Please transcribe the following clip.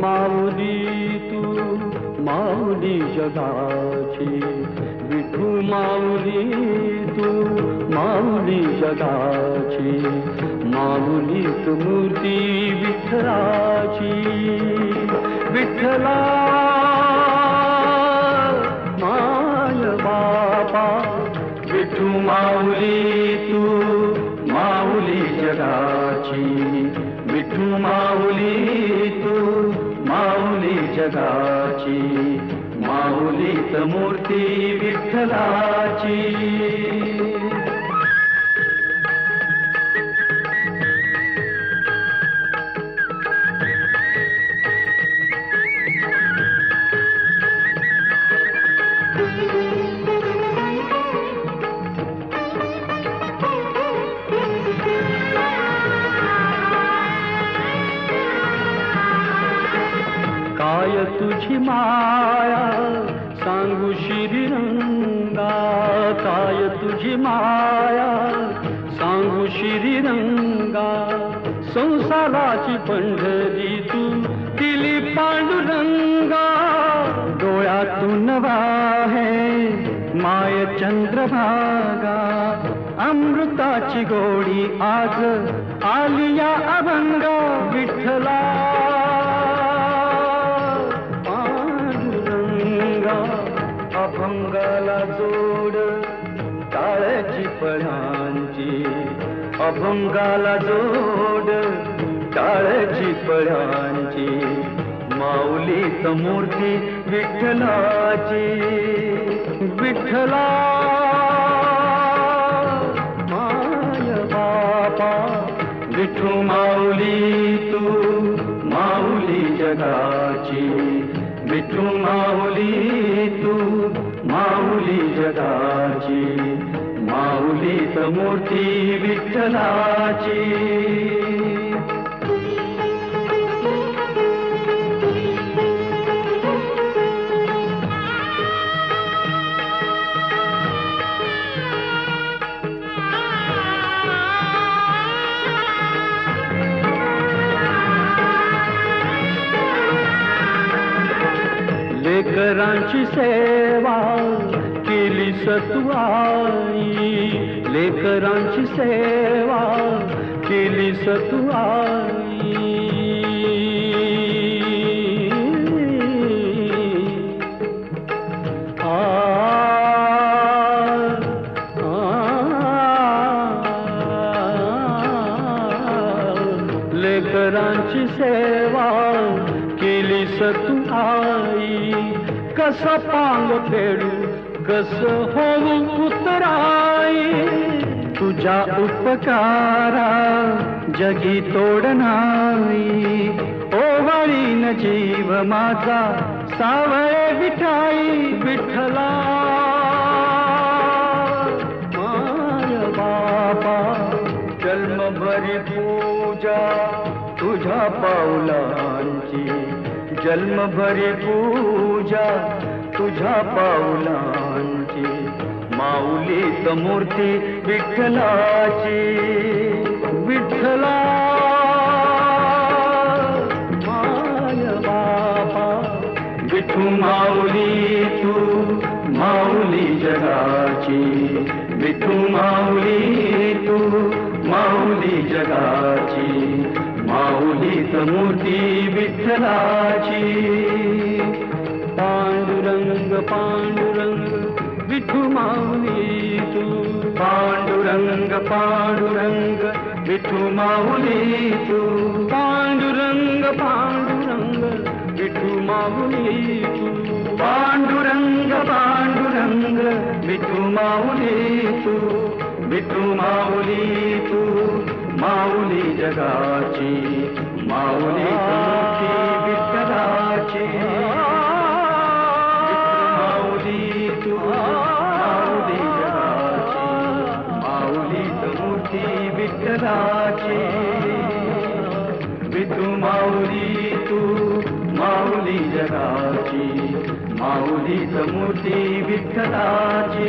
माऊली तू माऊली जगाची. विठू माऊली तू माऊली जगाची. माऊली तू मूर्ती विठ्ठलाची. विठ्ठला माय बापा. विठू माऊली तू माऊली जगाची. विठू माऊली माऊली जगाची माऊलीत मूर्ती विठ्ठलाची. तुझी माया. सांगू श्रीरंगा काय तुझी माया? सांगू श्रीरंगा संसाराची पंढरी तू दिली पांडुरंगा. डोळ्यातून वाहे माय चंद्रभागा. अमृताची गोडी आज आलिया अभंगा. विठ्ठला अभंगाला जोड टाळ्याची पळांची. अभंगाला जोड टाळ्याची पळांची. माऊली समूर्ती विठ्ठलाची. विठ्ठला माय बापा विठू माऊली तू माऊली जगाची. विठू माऊली माऊली जगाची माऊलीत मूर्ती विठ्ठलाची. लेकरांची सेवा केली सतुआई लेकरांची सेवा केली सतुआई आ, आ, लेकरांची सेवा केली सतू आई कस पांग फेडू कस होऊ उतराई तुझ्या उपकारा जगी तोड नाही. ओवाळीन जीव माझा सावळे विठाई विठ्ठला. माय बाबा जन्मभरी पूजा तुझ्या पाऊलांची जन्मभरी पूजा. तुझ्या पावलांची माऊली समूर्ती विठ्ठलाची. विठ्ठला माय बापा विठू माऊली तू माऊली जगाची. विठू माऊली तू माऊली जगाची. माऊली समूर्ती विठ्ठलाची. पांडुरंग पांडुरंग विठू माऊली तू पांडुरंग पांडुरंग विठू माऊली तू पांडुरंग पांडुरंग विठू माऊली तू पांडुरंग पांडुरंग विठू माऊली तू विठू माऊली तू माऊली जगाची माऊली विठ्ठलाची विठू माऊली तू माऊली जगाची माऊलीत मूर्ती विठ्ठलाची।